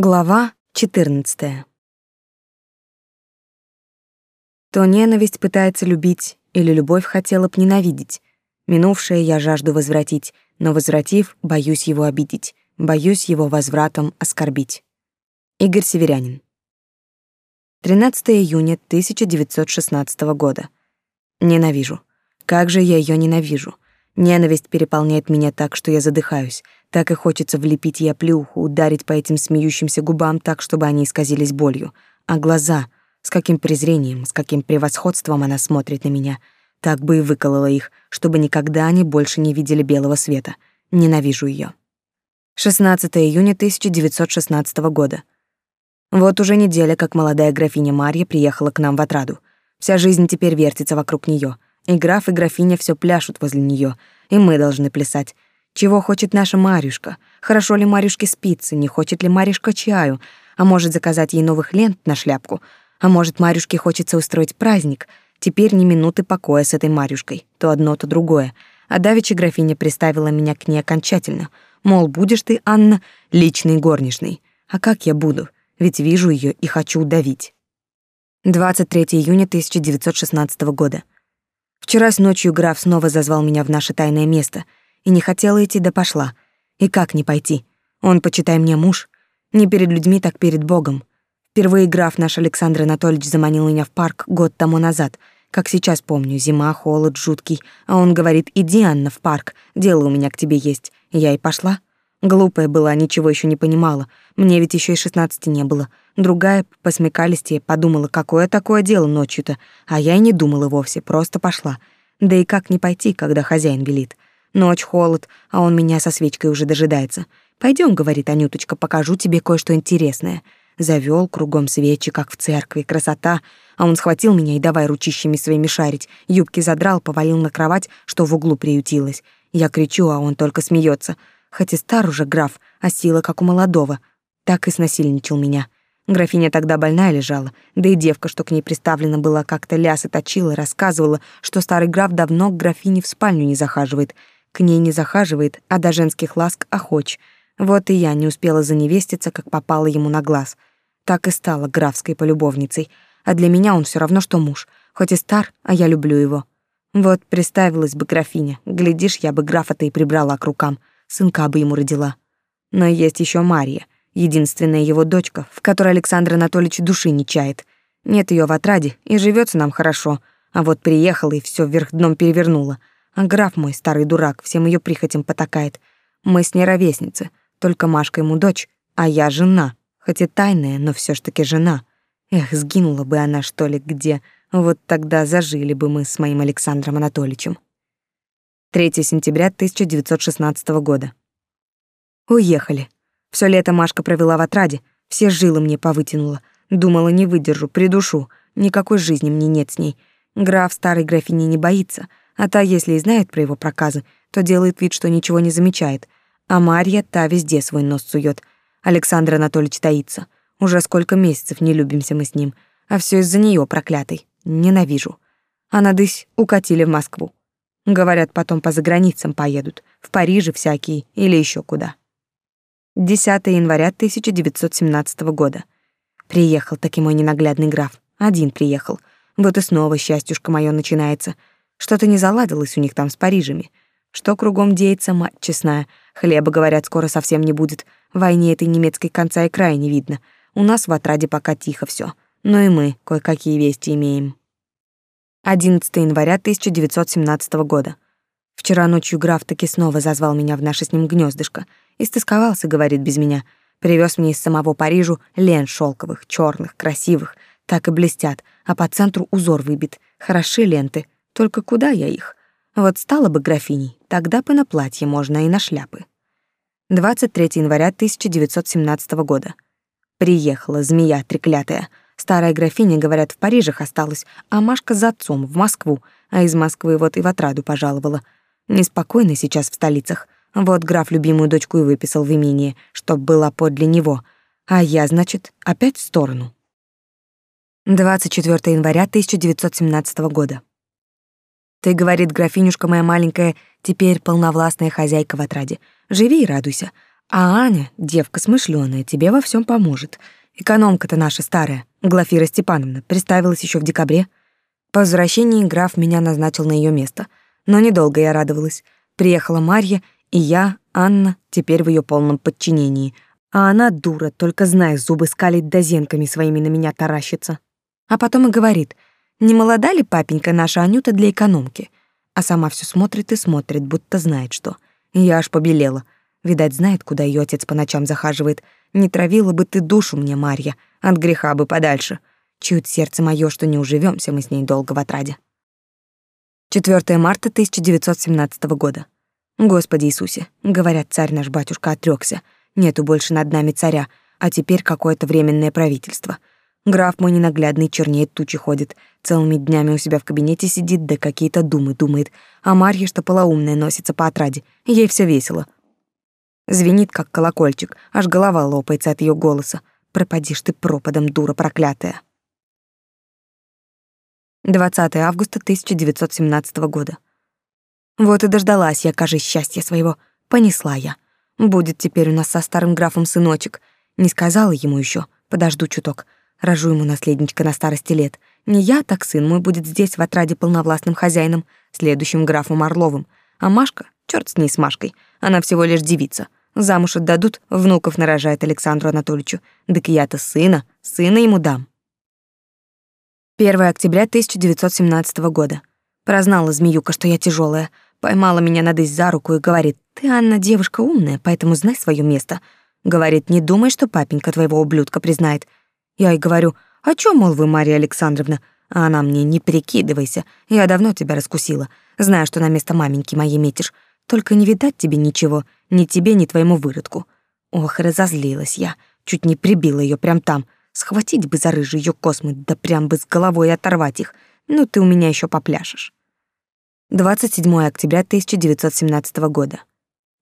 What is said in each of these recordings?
Глава 14. То ненависть пытается любить, или любовь хотела б ненавидеть. Минувшее я жажду возвратить, но возвратив, боюсь его обидеть, боюсь его возвратом оскорбить. Игорь Северянин. 13 июня 1916 года. Ненавижу. Как же я ее ненавижу. Ненависть переполняет меня так, что я задыхаюсь. Так и хочется влепить ей оплеуху, ударить по этим смеющимся губам так, чтобы они исказились болью. А глаза, с каким презрением, с каким превосходством она смотрит на меня. Так бы и выколола их, чтобы никогда они больше не видели белого света. Ненавижу ее. 16 июня 1916 года. Вот уже неделя, как молодая графиня Марья приехала к нам в Отраду. Вся жизнь теперь вертится вокруг нее. И граф, и графиня все пляшут возле нее, и мы должны плясать. Чего хочет наша Марюшка? Хорошо ли Марюшке спится? Не хочет ли Марюшка чаю? А может заказать ей новых лент на шляпку? А может Марюшке хочется устроить праздник? Теперь ни минуты покоя с этой Марюшкой. То одно, то другое. А давеча графиня приставила меня к ней окончательно. Мол, будешь ты, Анна, личной горничной. А как я буду? Ведь вижу ее и хочу удавить. 23 июня 1916 года. Вчера с ночью граф снова зазвал меня в наше тайное место, и не хотела идти, да пошла. И как не пойти? Он, почитай мне, муж. Не перед людьми, так перед Богом. Впервые граф наш Александр Анатольевич заманил меня в парк год тому назад. Как сейчас помню, зима, холод жуткий, а он говорит: "Иди, Анна, в парк, дело у меня к тебе есть". Я и пошла. Глупая была, ничего еще не понимала. Мне ведь еще и шестнадцати не было. Другая по смекалисти подумала, какое такое дело ночью-то, а я и не думала вовсе, просто пошла. Да и как не пойти, когда хозяин велит? Ночь, холод, а он меня со свечкой уже дожидается. Пойдем, говорит Анюточка, покажу тебе кое-что интересное. Завел кругом свечи, как в церкви, красота. А он схватил меня и давай ручищами своими шарить. Юбки задрал, повалил на кровать, что в углу приютилась. Я кричу, а он только смеется хоть и стар уже граф, а сила как у молодого, так и снасильничал меня. Графиня тогда больная лежала, да и девка, что к ней приставлена была, как-то лясы точила, рассказывала, что старый граф давно к графине в спальню не захаживает. К ней не захаживает, а до женских ласк охоч. Вот и я не успела заневеститься, как попала ему на глаз. Так и стала графской полюбовницей. А для меня он все равно, что муж. Хоть и стар, а я люблю его. Вот представилась бы графиня. Глядишь, я бы графа-то и прибрала к рукам сынка бы ему родила. Но есть еще Мария, единственная его дочка, в которой Александр Анатольевич души не чает. Нет ее в отраде, и живется нам хорошо. А вот приехала и все вверх дном перевернула. А граф мой, старый дурак, всем ее прихотям потакает. Мы с ней ровесницы, только Машка ему дочь, а я жена. Хоть и тайная, но все ж таки жена. Эх, сгинула бы она, что ли, где. Вот тогда зажили бы мы с моим Александром Анатольевичем. 3 сентября 1916 года. Уехали. Все лето Машка провела в отраде, все жилы мне повытянула. Думала, не выдержу, придушу. Никакой жизни мне нет с ней. Граф старой графини не боится, а та, если и знает про его проказы, то делает вид, что ничего не замечает. А Марья та везде свой нос сует. Александр Анатольевич таится. Уже сколько месяцев не любимся мы с ним, а все из-за нее проклятой. Ненавижу. А надысь укатили в Москву. Говорят, потом по заграницам поедут, в Париже всякие или еще куда. 10 января 1917 года. Приехал таки мой ненаглядный граф. Один приехал. Вот и снова счастьюшка мое начинается. Что-то не заладилось у них там с Парижами. Что кругом деется, мать честная. Хлеба, говорят, скоро совсем не будет. Войне этой немецкой конца и края не видно. У нас в отраде пока тихо все. Но и мы кое-какие вести имеем. 11 января 1917 года. Вчера ночью граф таки снова зазвал меня в наше с ним гнездышко. Истосковался, говорит, без меня. Привез мне из самого Парижу лен шелковых, черных, красивых, так и блестят, а по центру узор выбит. Хороши ленты, только куда я их? Вот стала бы графиней, тогда бы на платье можно и на шляпы. 23 января 1917 года. Приехала змея треклятая — Старая графиня, говорят, в Парижах осталась, а Машка за отцом в Москву, а из Москвы вот и в отраду пожаловала. Неспокойно сейчас в столицах. Вот граф любимую дочку и выписал в имение, чтоб была подле него. А я, значит, опять в сторону. 24 января 1917 года. Ты, говорит графинюшка моя маленькая, теперь полновластная хозяйка в отраде. Живи и радуйся. А Аня, девка смышленая, тебе во всем поможет. Экономка-то наша старая, Глафира Степановна, представилась еще в декабре. По возвращении граф меня назначил на ее место. Но недолго я радовалась. Приехала Марья, и я, Анна, теперь в ее полном подчинении. А она, дура, только зная, зубы скалит да зенками своими на меня таращится. А потом и говорит, не молода ли папенька наша Анюта для экономки? А сама все смотрит и смотрит, будто знает что. Я аж побелела. Видать, знает, куда ее отец по ночам захаживает — не травила бы ты душу мне, Марья, от греха бы подальше. Чует сердце мое, что не уживемся мы с ней долго в отраде. 4 марта 1917 года. Господи Иисусе, говорят, царь наш батюшка отрёкся. Нету больше над нами царя, а теперь какое-то временное правительство. Граф мой ненаглядный чернеет, тучи ходит, целыми днями у себя в кабинете сидит, да какие-то думы думает. А Марья, что полоумная, носится по отраде. Ей все весело. Звенит, как колокольчик, аж голова лопается от ее голоса. Пропадишь ты пропадом, дура проклятая. 20 августа 1917 года. Вот и дождалась я, кажется, счастья своего. Понесла я. Будет теперь у нас со старым графом сыночек. Не сказала ему еще. Подожду чуток. Рожу ему наследничка на старости лет. Не я, так сын мой будет здесь в отраде полновластным хозяином, следующим графом Орловым. А Машка, черт с ней с Машкой, она всего лишь девица. Замуж отдадут, внуков нарожает Александру Анатольевичу. Так я-то сына, сына ему дам. 1 октября 1917 года. Прознала змеюка, что я тяжелая, поймала меня надысь за руку и говорит, «Ты, Анна, девушка умная, поэтому знай свое место». Говорит, «Не думай, что папенька твоего ублюдка признает». Я ей говорю, «А чё, мол, вы, Мария Александровна?» А она мне, «Не прикидывайся, я давно тебя раскусила. Знаю, что на место маменьки моей метишь. Только не видать тебе ничего, ни тебе, ни твоему выродку. Ох, разозлилась я, чуть не прибила ее прям там. Схватить бы за рыжие ее космы, да прям бы с головой оторвать их. Ну ты у меня еще попляшешь. 27 октября 1917 года.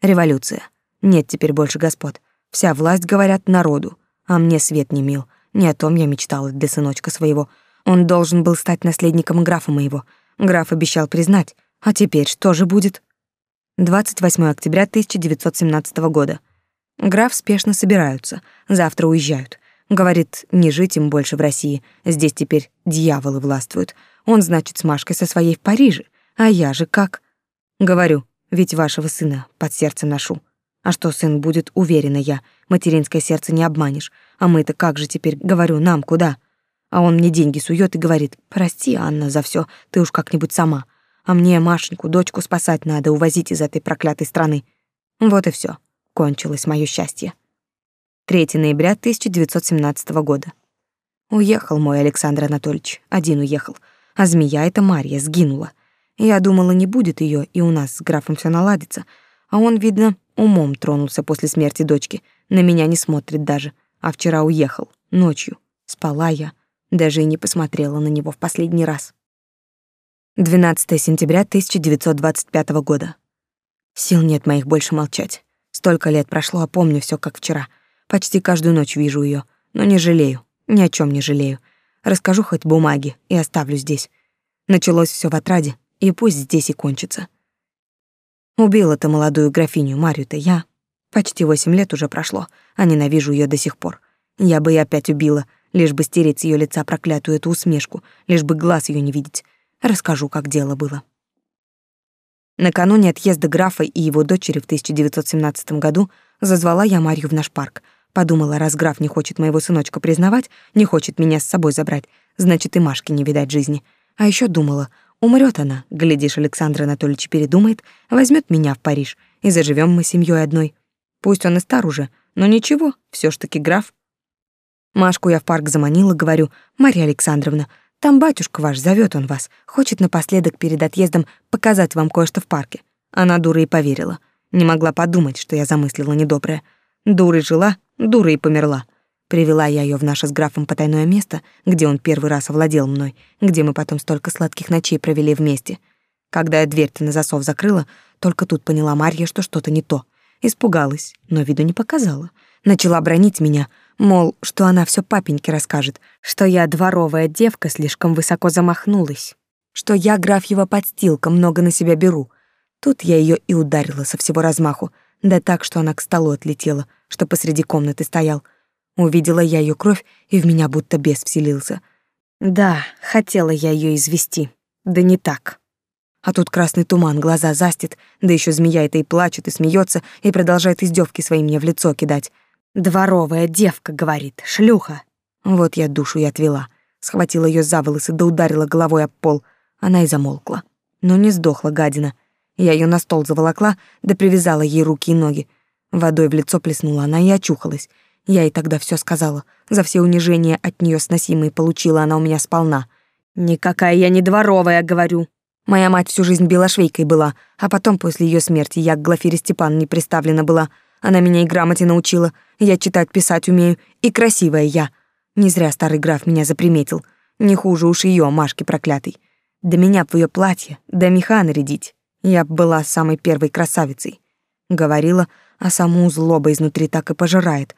Революция. Нет теперь больше господ. Вся власть, говорят, народу. А мне свет не мил. Не о том я мечтала для сыночка своего. Он должен был стать наследником графа моего. Граф обещал признать. А теперь что же будет? 28 октября 1917 года. Граф спешно собираются, завтра уезжают. Говорит, не жить им больше в России, здесь теперь дьяволы властвуют. Он, значит, с Машкой со своей в Париже, а я же как? Говорю, ведь вашего сына под сердцем ношу. А что сын будет, уверена я, материнское сердце не обманешь. А мы-то как же теперь, говорю, нам куда? А он мне деньги сует и говорит, прости, Анна, за все, ты уж как-нибудь сама а мне Машеньку, дочку спасать надо, увозить из этой проклятой страны. Вот и все. Кончилось мое счастье. 3 ноября 1917 года. Уехал мой Александр Анатольевич, один уехал, а змея эта Марья сгинула. Я думала, не будет ее, и у нас с графом все наладится, а он, видно, умом тронулся после смерти дочки, на меня не смотрит даже, а вчера уехал, ночью. Спала я, даже и не посмотрела на него в последний раз. 12 сентября 1925 года. Сил нет моих больше молчать. Столько лет прошло, а помню все как вчера. Почти каждую ночь вижу ее, но не жалею, ни о чем не жалею. Расскажу хоть бумаги и оставлю здесь. Началось все в отраде, и пусть здесь и кончится. Убила-то молодую графиню Марию-то я. Почти восемь лет уже прошло, а ненавижу ее до сих пор. Я бы и опять убила, лишь бы стереть с ее лица проклятую эту усмешку, лишь бы глаз ее не видеть. Расскажу, как дело было. Накануне отъезда графа и его дочери в 1917 году зазвала я Марью в наш парк. Подумала, раз граф не хочет моего сыночка признавать, не хочет меня с собой забрать, значит и Машке не видать жизни. А еще думала, умрет она, глядишь, Александр Анатольевич передумает, возьмет меня в Париж, и заживем мы семьей одной. Пусть он и стар уже, но ничего, все ж таки граф. Машку я в парк заманила, говорю, Марья Александровна, там батюшка ваш зовет он вас, хочет напоследок перед отъездом показать вам кое-что в парке. Она дура и поверила. Не могла подумать, что я замыслила недоброе. Дурой жила, дурой и померла. Привела я ее в наше с графом потайное место, где он первый раз овладел мной, где мы потом столько сладких ночей провели вместе. Когда я дверь-то на засов закрыла, только тут поняла Марья, что что-то не то. Испугалась, но виду не показала. Начала бронить меня — Мол, что она все папеньке расскажет, что я дворовая девка слишком высоко замахнулась, что я графьева подстилка, много на себя беру. Тут я ее и ударила со всего размаху. Да так, что она к столу отлетела, что посреди комнаты стоял. Увидела я ее кровь, и в меня будто бес вселился. Да, хотела я ее извести. Да не так. А тут красный туман глаза застит, да еще змея это и плачет, и смеется, и продолжает издевки свои мне в лицо кидать. «Дворовая девка», — говорит, — «шлюха». Вот я душу и отвела. Схватила ее за волосы да ударила головой об пол. Она и замолкла. Но не сдохла гадина. Я ее на стол заволокла, да привязала ей руки и ноги. Водой в лицо плеснула она и очухалась. Я ей тогда все сказала. За все унижения от нее сносимые получила она у меня сполна. «Никакая я не дворовая», — говорю. Моя мать всю жизнь белошвейкой была, а потом после ее смерти я к Глафире Степан не приставлена была. Она меня и грамоте научила, я читать, писать умею, и красивая я. Не зря старый граф меня заприметил. Не хуже уж ее, Машки проклятой. Да меня б в ее платье, да меха нарядить. Я б была самой первой красавицей. Говорила, а саму злоба изнутри так и пожирает.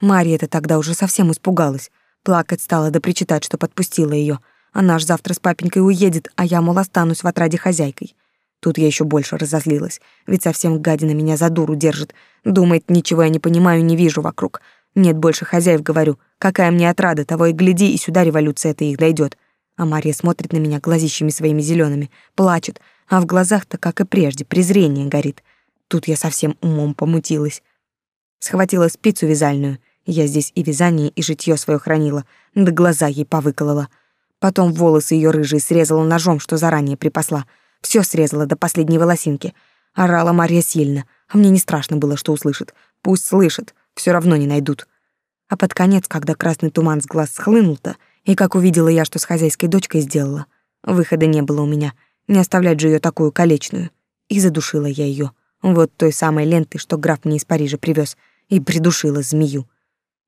Марья-то тогда уже совсем испугалась. Плакать стала да причитать, что подпустила ее. Она ж завтра с папенькой уедет, а я, мол, останусь в отраде хозяйкой. Тут я еще больше разозлилась, ведь совсем гадина меня за дуру держит. Думает, ничего я не понимаю, не вижу вокруг. Нет больше хозяев, говорю. Какая мне отрада, того и гляди, и сюда революция эта их дойдет. А Мария смотрит на меня глазищами своими зелеными, плачет, а в глазах-то, как и прежде, презрение горит. Тут я совсем умом помутилась. Схватила спицу вязальную. Я здесь и вязание, и житье свое хранила, да глаза ей повыколола — Потом волосы ее рыжие срезала ножом, что заранее припасла. Все срезала до последней волосинки. Орала Марья сильно, а мне не страшно было, что услышит. Пусть слышит, все равно не найдут. А под конец, когда красный туман с глаз схлынул-то, и как увидела я, что с хозяйской дочкой сделала, выхода не было у меня, не оставлять же ее такую колечную. И задушила я ее, вот той самой лентой, что граф мне из Парижа привез, и придушила змею.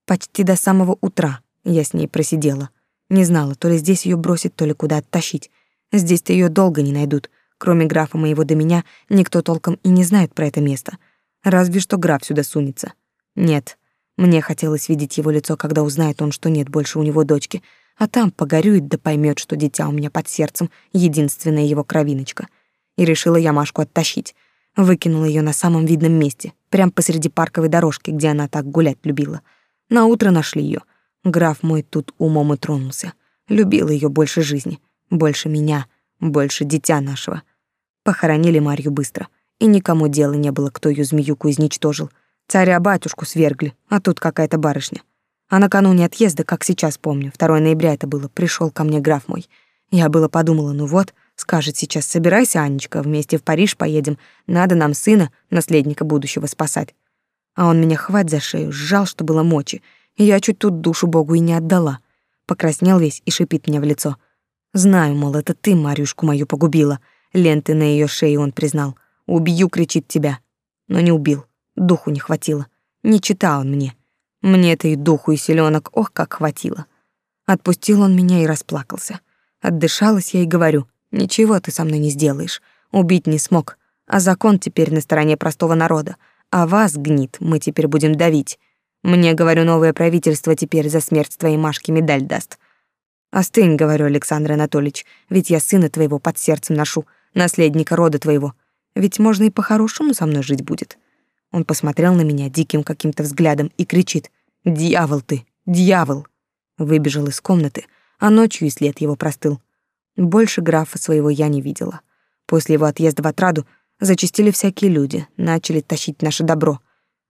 Почти до самого утра я с ней просидела — не знала, то ли здесь ее бросить, то ли куда оттащить. Здесь-то ее долго не найдут. Кроме графа моего до меня, никто толком и не знает про это место. Разве что граф сюда сунется. Нет, мне хотелось видеть его лицо, когда узнает он, что нет больше у него дочки, а там погорюет да поймет, что дитя у меня под сердцем, единственная его кровиночка. И решила я Машку оттащить. Выкинула ее на самом видном месте, прямо посреди парковой дорожки, где она так гулять любила. На утро нашли ее. Граф мой тут умом и тронулся. Любил ее больше жизни, больше меня, больше дитя нашего. Похоронили Марью быстро, и никому дела не было, кто ее змеюку изничтожил. Царя-батюшку свергли, а тут какая-то барышня. А накануне отъезда, как сейчас помню, 2 ноября это было, пришел ко мне граф мой. Я было подумала, ну вот, скажет сейчас, собирайся, Анечка, вместе в Париж поедем, надо нам сына, наследника будущего, спасать. А он меня хвать за шею, сжал, что было мочи, я чуть тут душу Богу и не отдала. Покраснел весь и шипит мне в лицо. Знаю, мол, это ты Марюшку мою погубила. Ленты на ее шее он признал. Убью, кричит тебя. Но не убил. Духу не хватило. Не читал он мне. Мне-то и духу, и селенок, ох, как хватило. Отпустил он меня и расплакался. Отдышалась я и говорю, ничего ты со мной не сделаешь. Убить не смог. А закон теперь на стороне простого народа. А вас, гнит, мы теперь будем давить. Мне, говорю, новое правительство теперь за смерть твоей Машки медаль даст. Остынь, говорю, Александр Анатольевич, ведь я сына твоего под сердцем ношу, наследника рода твоего. Ведь можно и по-хорошему со мной жить будет. Он посмотрел на меня диким каким-то взглядом и кричит: "Дьявол ты, дьявол!" Выбежал из комнаты, а ночью и след его простыл. Больше графа своего я не видела. После его отъезда в отраду зачастили всякие люди, начали тащить наше добро.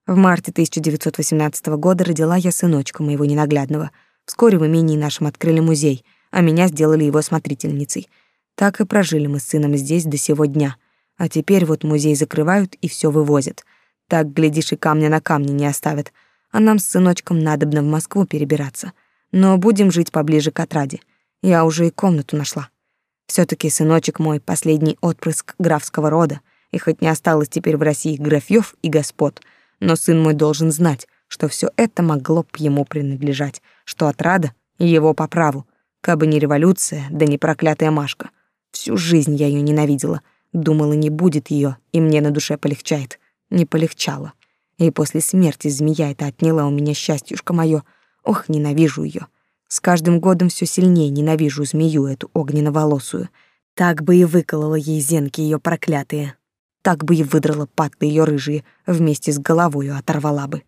В марте 1918 года родила я сыночка моего ненаглядного. Вскоре в имении нашем открыли музей, а меня сделали его смотрительницей. Так и прожили мы с сыном здесь до сего дня. А теперь вот музей закрывают и все вывозят. Так, глядишь, и камня на камне не оставят. А нам с сыночком надобно в Москву перебираться. Но будем жить поближе к отраде. Я уже и комнату нашла. Все таки сыночек мой — последний отпрыск графского рода, и хоть не осталось теперь в России графьев и господ — но сын мой должен знать, что все это могло б ему принадлежать, что отрада его по праву, кабы не революция, да не проклятая Машка. Всю жизнь я ее ненавидела, думала, не будет ее, и мне на душе полегчает. Не полегчало. И после смерти змея это отняла у меня счастьюшко мое. Ох, ненавижу ее. С каждым годом все сильнее ненавижу змею эту огненно-волосую. Так бы и выколола ей зенки ее проклятые. Так бы и выдрала патлы ее рыжие, вместе с головою оторвала бы.